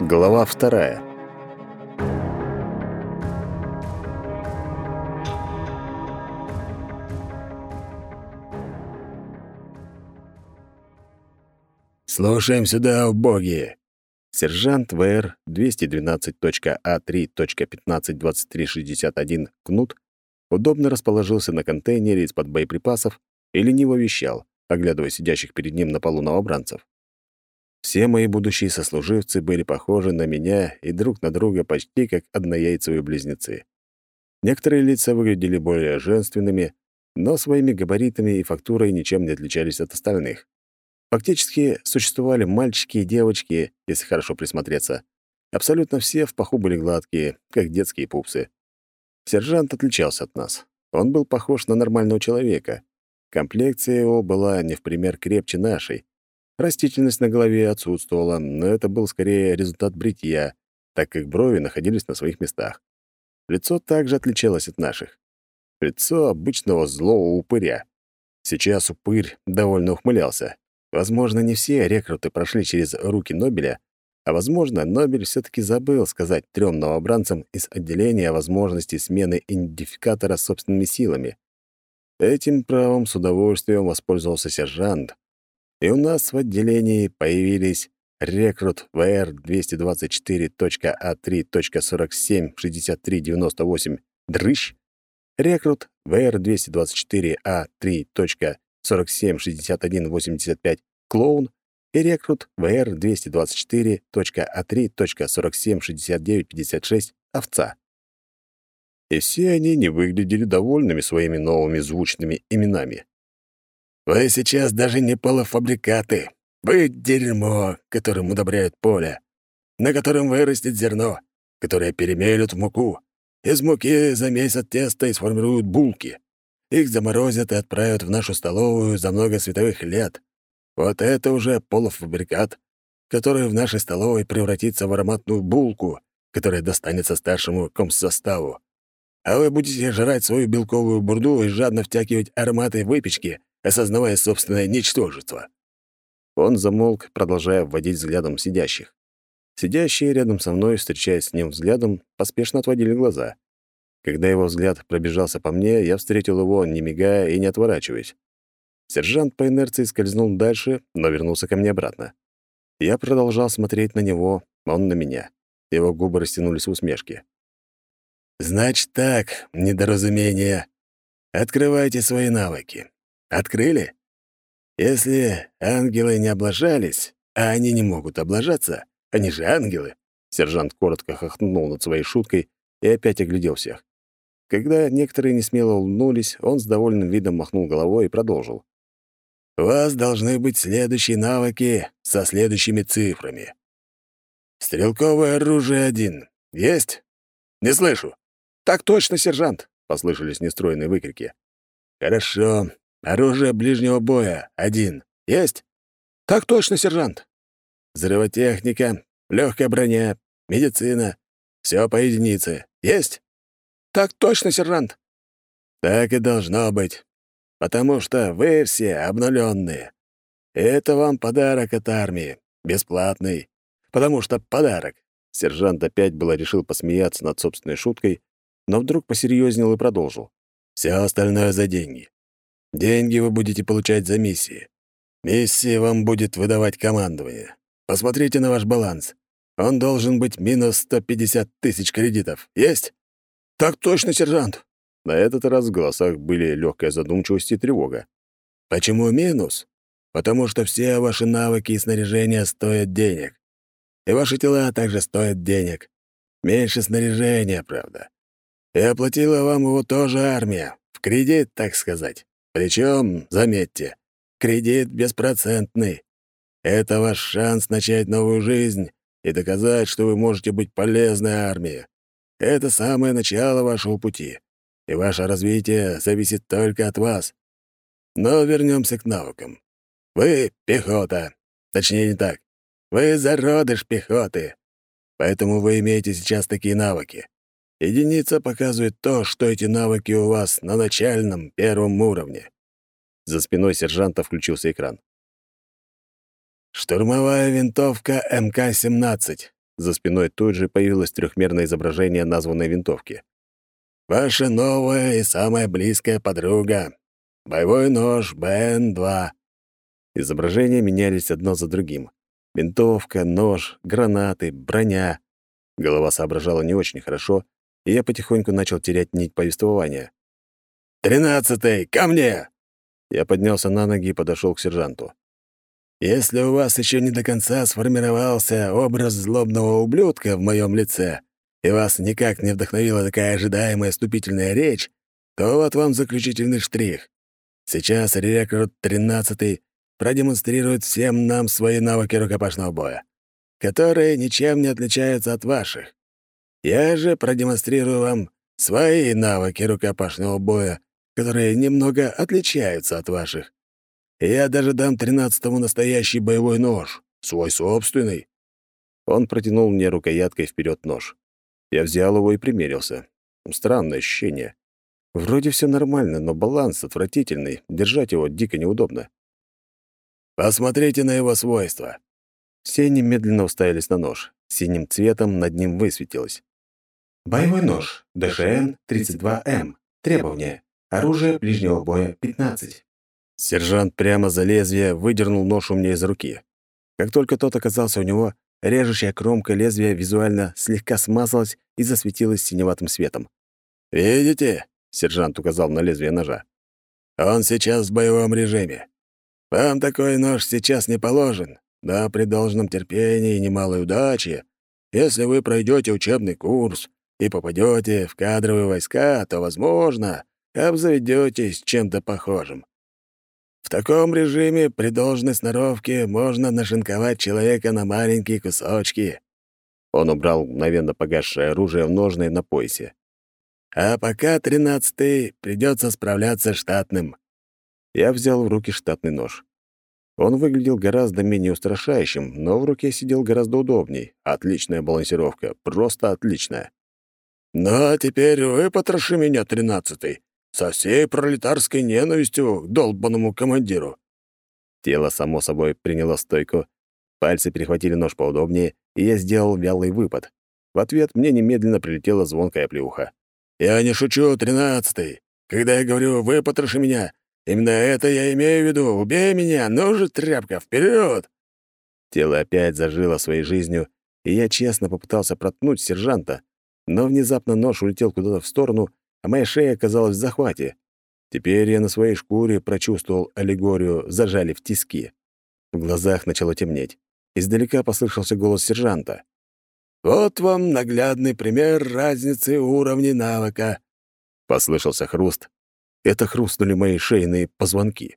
Глава вторая. «Слушаем сюда, убогие!» Сержант ВР 212.А3.152361 Кнут удобно расположился на контейнере из-под боеприпасов и лениво вещал, оглядывая сидящих перед ним на полу новобранцев. Все мои будущие сослуживцы были похожи на меня и друг на друга почти как однояйцевые близнецы. Некоторые лица выглядели более женственными, но своими габаритами и фактурой ничем не отличались от остальных. Фактически существовали мальчики и девочки, если хорошо присмотреться. Абсолютно все в паху были гладкие, как детские пупсы. Сержант отличался от нас. Он был похож на нормального человека. Комплекция его была не в пример крепче нашей. Растительность на голове отсутствовала, но это был скорее результат бритья, так как брови находились на своих местах. Лицо также отличалось от наших. Лицо обычного злого упыря. Сейчас упырь довольно ухмылялся. Возможно, не все рекруты прошли через руки Нобеля, а, возможно, Нобель все таки забыл сказать трем новобранцам из отделения о возможности смены идентификатора собственными силами. Этим правом с удовольствием воспользовался сержант, и у нас в отделении появились рекрут ВР 224.А3.476398 «Дрыщ», рекрут ВР 224А3.476185 «Клоун» и рекрут ВР 224.А3.476956 «Овца». И все они не выглядели довольными своими новыми звучными именами. Вы сейчас даже не полуфабрикаты. Вы — дерьмо, которым удобряют поле, на котором вырастет зерно, которое перемелют в муку. Из муки замесят тесто и сформируют булки. Их заморозят и отправят в нашу столовую за много световых лет. Вот это уже полуфабрикат, который в нашей столовой превратится в ароматную булку, которая достанется старшему комсоставу. А вы будете жрать свою белковую бурду и жадно втягивать ароматы выпечки, осознавая собственное ничтожество. Он замолк, продолжая вводить взглядом сидящих. Сидящие рядом со мной, встречаясь с ним взглядом, поспешно отводили глаза. Когда его взгляд пробежался по мне, я встретил его, не мигая и не отворачиваясь. Сержант по инерции скользнул дальше, но вернулся ко мне обратно. Я продолжал смотреть на него, он на меня. Его губы растянулись в усмешке. «Значит так, недоразумение. Открывайте свои навыки. Открыли? Если ангелы не облажались, а они не могут облажаться, они же ангелы, сержант коротко хохнул над своей шуткой и опять оглядел всех. Когда некоторые несмело улыбнулись, он с довольным видом махнул головой и продолжил. «У вас должны быть следующие навыки со следующими цифрами. Стрелковое оружие один. Есть? Не слышу. Так точно, сержант!» — послышались нестройные выкрики. «Хорошо. Оружие ближнего боя — один. Есть? Так точно, сержант. Взрывотехника, легкая броня, медицина. Все по единице. Есть? Так точно, сержант. Так и должно быть. Потому что вы все обнуленные. Это вам подарок от армии. Бесплатный. Потому что подарок. Сержант опять было решил посмеяться над собственной шуткой, но вдруг посерьезнел и продолжил. Все остальное за деньги. Деньги вы будете получать за миссии. Миссии вам будет выдавать командование. Посмотрите на ваш баланс. Он должен быть минус 150 тысяч кредитов. Есть? Так точно, сержант. На этот раз в голосах были легкая задумчивость и тревога. Почему минус? Потому что все ваши навыки и снаряжение стоят денег. И ваши тела также стоят денег. Меньше снаряжения, правда. И оплатила вам его тоже армия. В кредит, так сказать. Причем, заметьте, кредит беспроцентный. Это ваш шанс начать новую жизнь и доказать, что вы можете быть полезной армии. Это самое начало вашего пути, и ваше развитие зависит только от вас. Но вернемся к навыкам. Вы — пехота. Точнее, не так. Вы — зародыш пехоты. Поэтому вы имеете сейчас такие навыки. Единица показывает то, что эти навыки у вас на начальном первом уровне. За спиной сержанта включился экран. Штурмовая винтовка МК-17. за спиной тут же появилось трехмерное изображение названной винтовки. «Ваша новая и самая близкая подруга. Боевой нож БН-2». Изображения менялись одно за другим. Винтовка, нож, гранаты, броня. Голова соображала не очень хорошо, и я потихоньку начал терять нить повествования. «Тринадцатый, ко мне!» Я поднялся на ноги и подошел к сержанту. «Если у вас еще не до конца сформировался образ злобного ублюдка в моем лице, и вас никак не вдохновила такая ожидаемая вступительная речь, то вот вам заключительный штрих. Сейчас рекрут тринадцатый продемонстрирует всем нам свои навыки рукопашного боя, которые ничем не отличаются от ваших. Я же продемонстрирую вам свои навыки рукопашного боя, которые немного отличаются от ваших. Я даже дам тринадцатому настоящий боевой нож, свой собственный». Он протянул мне рукояткой вперед нож. Я взял его и примерился. Странное ощущение. Вроде все нормально, но баланс отвратительный, держать его дико неудобно. «Посмотрите на его свойства». Все немедленно уставились на нож. Синим цветом над ним высветилось. «Боевой нож. ДШН 32М. Требования. Оружие ближнего боя 15. Сержант прямо за лезвие выдернул нож у меня из руки. Как только тот оказался у него, режущая кромка лезвия визуально слегка смазалась и засветилась синеватым светом. «Видите?» — сержант указал на лезвие ножа. «Он сейчас в боевом режиме. Вам такой нож сейчас не положен, да при должном терпении и немалой удаче. Если вы пройдете учебный курс и попадете в кадровые войска, то, возможно, обзаведетесь чем-то похожим. В таком режиме при должной сноровке можно нашинковать человека на маленькие кусочки. Он убрал мгновенно погасшее оружие в ножны на поясе. А пока тринадцатый придется справляться штатным. Я взял в руки штатный нож. Он выглядел гораздо менее устрашающим, но в руке сидел гораздо удобней. Отличная балансировка, просто отличная. «Ну, а теперь выпотроши меня, тринадцатый. Со всей пролетарской ненавистью к долбанному командиру. Тело, само собой, приняло стойку. Пальцы перехватили нож поудобнее, и я сделал вялый выпад. В ответ мне немедленно прилетела звонкая плюха. «Я не шучу, тринадцатый. Когда я говорю «выпотроши меня», именно это я имею в виду. Убей меня, ну же, тряпка, вперед! Тело опять зажило своей жизнью, и я честно попытался проткнуть сержанта, но внезапно нож улетел куда-то в сторону, а моя шея оказалась в захвате. Теперь я на своей шкуре прочувствовал аллегорию «зажали в тиски». В глазах начало темнеть. Издалека послышался голос сержанта. «Вот вам наглядный пример разницы уровней навыка». Послышался хруст. Это хрустнули мои шейные позвонки.